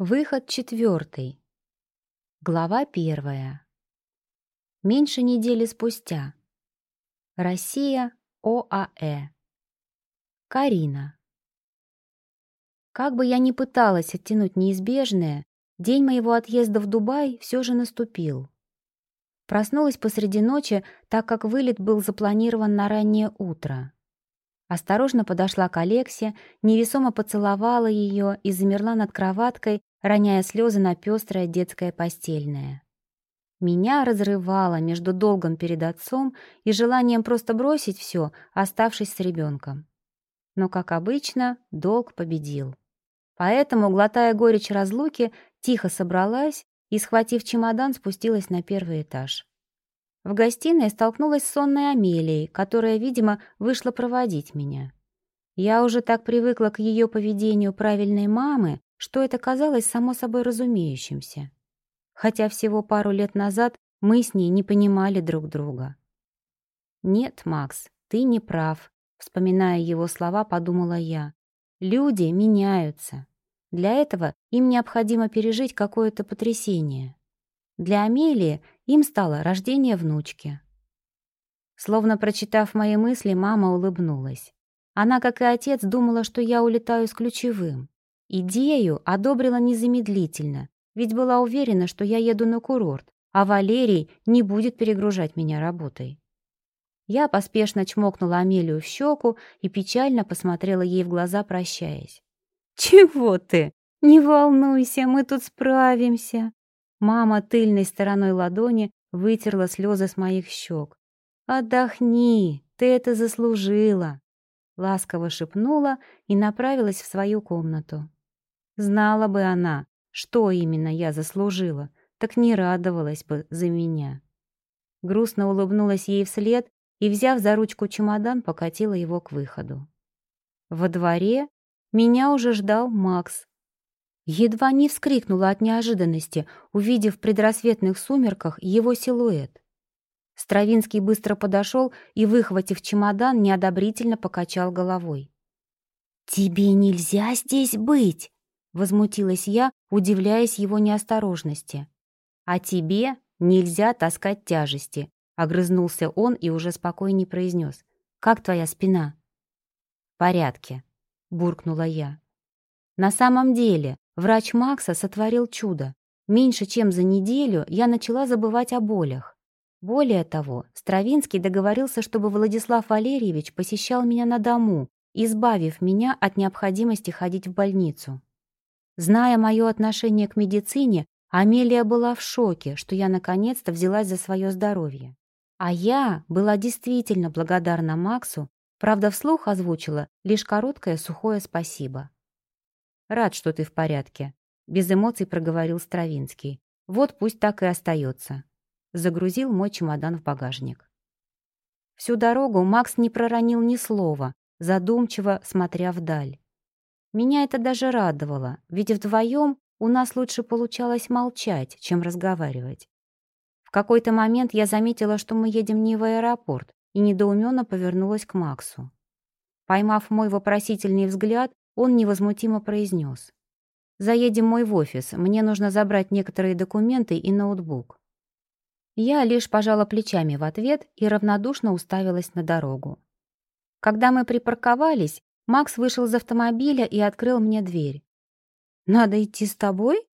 Выход четвертый. Глава первая. Меньше недели спустя. Россия, ОАЭ. Карина. Как бы я ни пыталась оттянуть неизбежное, день моего отъезда в Дубай все же наступил. Проснулась посреди ночи, так как вылет был запланирован на раннее утро. Осторожно подошла к Алексе, невесомо поцеловала ее и замерла над кроваткой, роняя слезы на пестрое детское постельное. Меня разрывало между долгом перед отцом и желанием просто бросить все, оставшись с ребенком. Но, как обычно, долг победил. Поэтому, глотая горечь разлуки, тихо собралась и, схватив чемодан, спустилась на первый этаж. В гостиной столкнулась с сонной Амелией, которая, видимо, вышла проводить меня. Я уже так привыкла к ее поведению правильной мамы, что это казалось само собой разумеющимся. Хотя всего пару лет назад мы с ней не понимали друг друга. «Нет, Макс, ты не прав», — вспоминая его слова, подумала я. «Люди меняются. Для этого им необходимо пережить какое-то потрясение. Для Амелии им стало рождение внучки. Словно прочитав мои мысли, мама улыбнулась. Она, как и отец, думала, что я улетаю с ключевым. Идею одобрила незамедлительно, ведь была уверена, что я еду на курорт, а Валерий не будет перегружать меня работой. Я поспешно чмокнула Амелию в щеку и печально посмотрела ей в глаза, прощаясь. «Чего ты? Не волнуйся, мы тут справимся!» Мама тыльной стороной ладони вытерла слезы с моих щек. «Отдохни, ты это заслужила!» Ласково шепнула и направилась в свою комнату. Знала бы она, что именно я заслужила, так не радовалась бы за меня. Грустно улыбнулась ей вслед и, взяв за ручку чемодан, покатила его к выходу. Во дворе меня уже ждал Макс Едва не вскрикнула от неожиданности, увидев в предрассветных сумерках его силуэт. Стравинский быстро подошел и, выхватив чемодан, неодобрительно покачал головой. «Тебе нельзя здесь быть!» — возмутилась я, удивляясь его неосторожности. «А тебе нельзя таскать тяжести», — огрызнулся он и уже спокойнее произнес. «Как твоя спина?» «В порядке», — буркнула я. На самом деле, Врач Макса сотворил чудо. Меньше чем за неделю я начала забывать о болях. Более того, Стравинский договорился, чтобы Владислав Валерьевич посещал меня на дому, избавив меня от необходимости ходить в больницу. Зная мое отношение к медицине, Амелия была в шоке, что я наконец-то взялась за свое здоровье. А я была действительно благодарна Максу, правда, вслух озвучила лишь короткое сухое спасибо. «Рад, что ты в порядке», — без эмоций проговорил Стравинский. «Вот пусть так и остается». Загрузил мой чемодан в багажник. Всю дорогу Макс не проронил ни слова, задумчиво смотря вдаль. Меня это даже радовало, ведь вдвоем у нас лучше получалось молчать, чем разговаривать. В какой-то момент я заметила, что мы едем не в аэропорт, и недоуменно повернулась к Максу. Поймав мой вопросительный взгляд, он невозмутимо произнес. «Заедем мой в офис, мне нужно забрать некоторые документы и ноутбук». Я лишь пожала плечами в ответ и равнодушно уставилась на дорогу. Когда мы припарковались, Макс вышел из автомобиля и открыл мне дверь. «Надо идти с тобой?»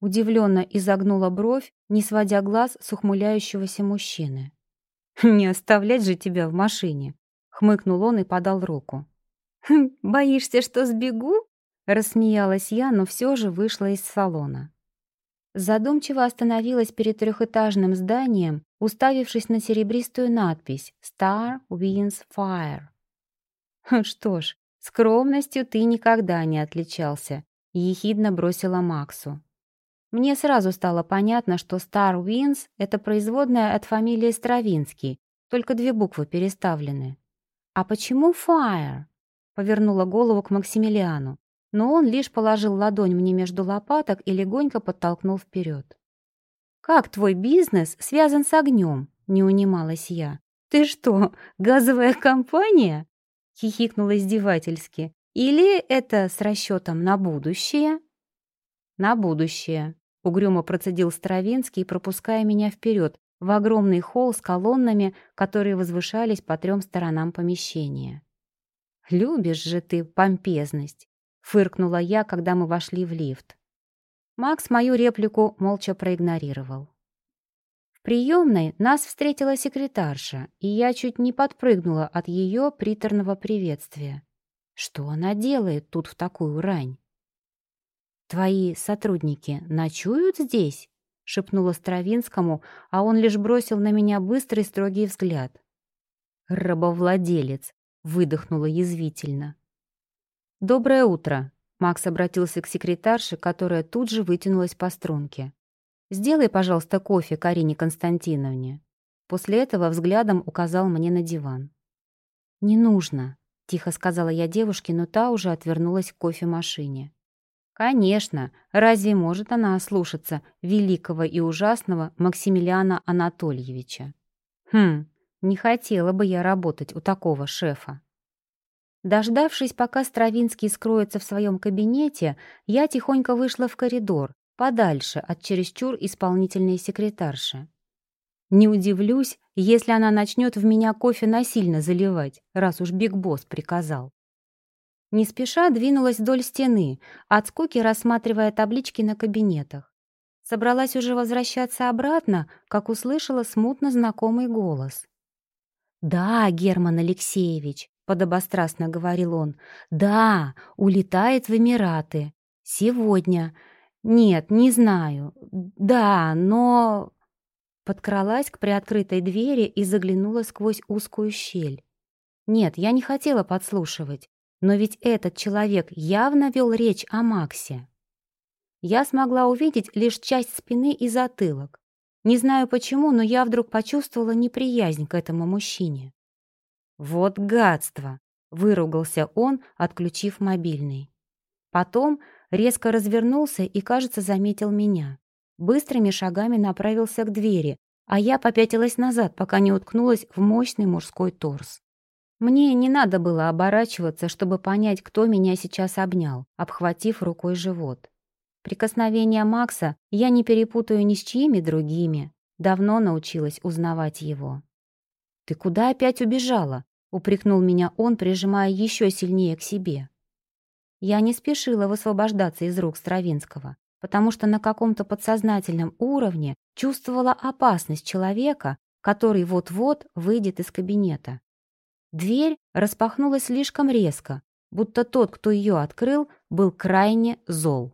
Удивленно изогнула бровь, не сводя глаз с ухмыляющегося мужчины. «Не оставлять же тебя в машине!» — хмыкнул он и подал руку. «Хм, боишься, что сбегу?» — рассмеялась я, но все же вышла из салона. Задумчиво остановилась перед трехэтажным зданием, уставившись на серебристую надпись «Star Wins Fire». «Хм, «Что ж, скромностью ты никогда не отличался», — ехидно бросила Максу. Мне сразу стало понятно, что Star Wins — это производная от фамилии Стравинский, только две буквы переставлены. «А почему Fire?» Повернула голову к Максимилиану, но он лишь положил ладонь мне между лопаток и легонько подтолкнул вперед. «Как твой бизнес связан с огнем?» — не унималась я. «Ты что, газовая компания?» — хихикнула издевательски. «Или это с расчетом на будущее?» На будущее. Угрюмо процедил Стравинский, пропуская меня вперед, в огромный холл с колоннами, которые возвышались по трем сторонам помещения. «Любишь же ты помпезность!» — фыркнула я, когда мы вошли в лифт. Макс мою реплику молча проигнорировал. В приемной нас встретила секретарша, и я чуть не подпрыгнула от ее приторного приветствия. Что она делает тут в такую рань? «Твои сотрудники ночуют здесь?» — шепнула Стравинскому, а он лишь бросил на меня быстрый строгий взгляд. «Рабовладелец!» — выдохнула язвительно. «Доброе утро!» — Макс обратился к секретарше, которая тут же вытянулась по струнке. «Сделай, пожалуйста, кофе Карине Константиновне». После этого взглядом указал мне на диван. «Не нужно», — тихо сказала я девушке, но та уже отвернулась к кофемашине. Конечно, разве может она ослушаться великого и ужасного Максимилиана Анатольевича? Хм, не хотела бы я работать у такого шефа. Дождавшись, пока Стравинский скроется в своем кабинете, я тихонько вышла в коридор, подальше от чересчур исполнительной секретарши. Не удивлюсь, если она начнет в меня кофе насильно заливать, раз уж Биг Босс приказал. Не спеша двинулась вдоль стены, от скуки рассматривая таблички на кабинетах. Собралась уже возвращаться обратно, как услышала смутно знакомый голос. «Да, Герман Алексеевич», — подобострастно говорил он, «да, улетает в Эмираты. Сегодня. Нет, не знаю. Да, но...» Подкралась к приоткрытой двери и заглянула сквозь узкую щель. Нет, я не хотела подслушивать. Но ведь этот человек явно вел речь о Максе. Я смогла увидеть лишь часть спины и затылок. Не знаю почему, но я вдруг почувствовала неприязнь к этому мужчине. «Вот гадство!» — выругался он, отключив мобильный. Потом резко развернулся и, кажется, заметил меня. Быстрыми шагами направился к двери, а я попятилась назад, пока не уткнулась в мощный мужской торс. Мне не надо было оборачиваться, чтобы понять, кто меня сейчас обнял, обхватив рукой живот. Прикосновение Макса я не перепутаю ни с чьими другими. Давно научилась узнавать его. «Ты куда опять убежала?» — упрекнул меня он, прижимая еще сильнее к себе. Я не спешила высвобождаться из рук Стравинского, потому что на каком-то подсознательном уровне чувствовала опасность человека, который вот-вот выйдет из кабинета. Дверь распахнулась слишком резко, будто тот, кто ее открыл, был крайне зол.